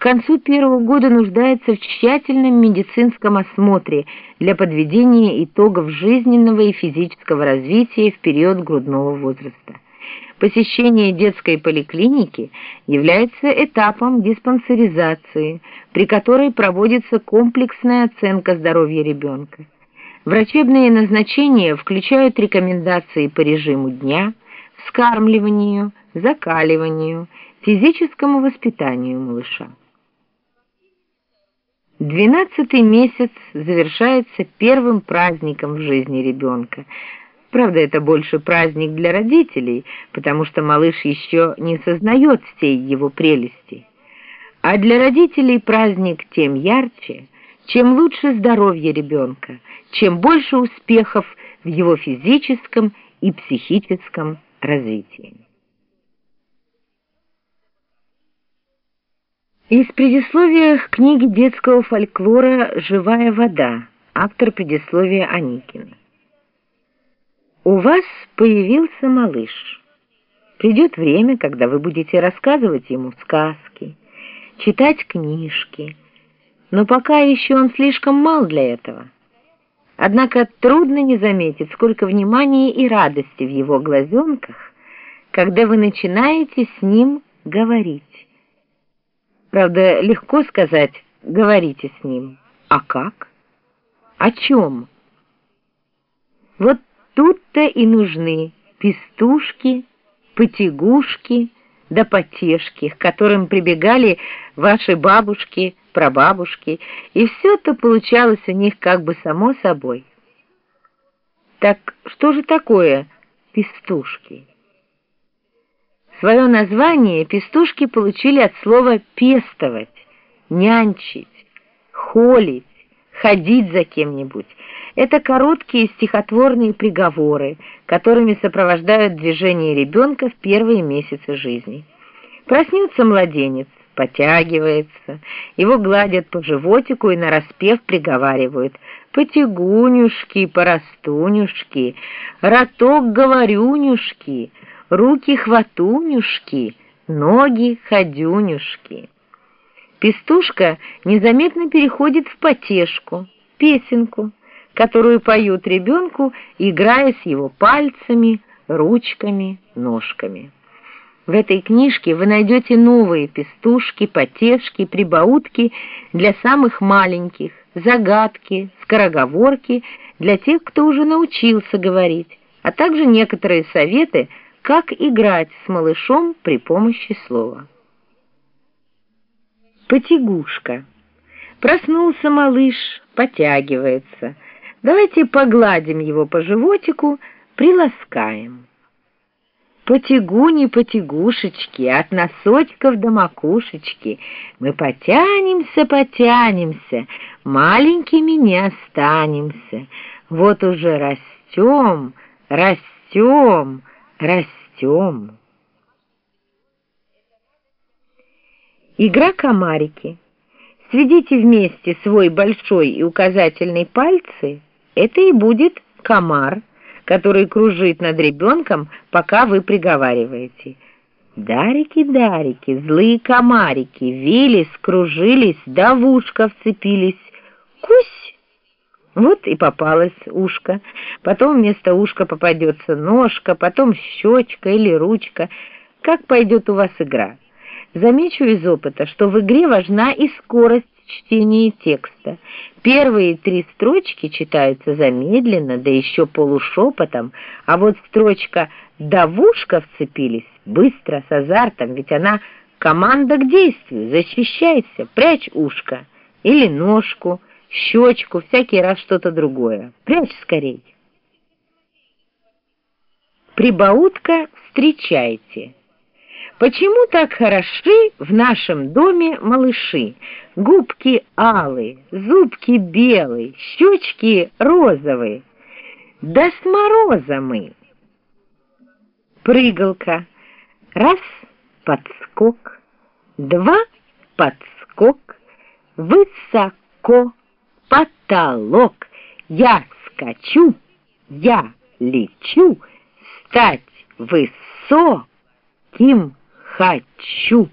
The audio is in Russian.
концу первого года нуждается в тщательном медицинском осмотре для подведения итогов жизненного и физического развития в период грудного возраста. Посещение детской поликлиники является этапом диспансеризации, при которой проводится комплексная оценка здоровья ребенка. Врачебные назначения включают рекомендации по режиму дня, вскармливанию, закаливанию, физическому воспитанию малыша. Двенадцатый месяц завершается первым праздником в жизни ребенка. Правда, это больше праздник для родителей, потому что малыш еще не сознает всей его прелести. А для родителей праздник тем ярче, чем лучше здоровье ребенка, чем больше успехов в его физическом и психическом развитии. Из предисловия к книге детского фольклора «Живая вода», автор предисловия Аникина. У вас появился малыш. Придет время, когда вы будете рассказывать ему сказки, читать книжки, но пока еще он слишком мал для этого. Однако трудно не заметить, сколько внимания и радости в его глазенках, когда вы начинаете с ним говорить. Правда, легко сказать «говорите с ним». А как? О чем? Вот тут-то и нужны пестушки, потягушки да потешки, к которым прибегали ваши бабушки, прабабушки, и все это получалось у них как бы само собой. Так что же такое пестушки? Свое название пестушки получили от слова «пестовать», «нянчить», «холить», «ходить за кем-нибудь». Это короткие стихотворные приговоры, которыми сопровождают движение ребенка в первые месяцы жизни. Проснется младенец, потягивается, его гладят по животику и нараспев приговаривают «потягунюшки, порастунюшки, роток говорюнюшки», руки хватунюшки, ноги ходюнюшки. Пестушка незаметно переходит в потешку, песенку, которую поют ребенку, играя с его пальцами, ручками, ножками. В этой книжке вы найдете новые пестушки, потешки, прибаутки для самых маленьких, загадки, скороговорки для тех, кто уже научился говорить, а также некоторые советы – как играть с малышом при помощи слова. Потягушка. Проснулся малыш, потягивается. Давайте погладим его по животику, приласкаем. Потягуни, потягушечки, от носочков до макушечки, мы потянемся, потянемся, маленькими не останемся. Вот уже растем, растем, растем. Игра комарики. Сведите вместе свой большой и указательный пальцы, это и будет комар, который кружит над ребенком, пока вы приговариваете. Дарики-дарики, злые комарики, вились, кружились, да в ушко вцепились. Кусь! Вот и попалось ушко. Потом вместо ушка попадется ножка, потом щечка или ручка. Как пойдет у вас игра? Замечу из опыта, что в игре важна и скорость чтения текста. Первые три строчки читаются замедленно, да еще полушепотом, а вот строчка «да в ушко вцепились» быстро, с азартом, ведь она команда к действию, защищайся, прячь ушко или ножку, щечку, всякий раз что-то другое. Прячь скорей. Прибаутка «Встречайте». Почему так хороши в нашем доме малыши? Губки алые, зубки белые, щечки розовые. Да с мороза мы. Прыгалка. Раз — подскок, два — подскок, высоко потолок. Я скачу, я лечу, стать высоким хочу.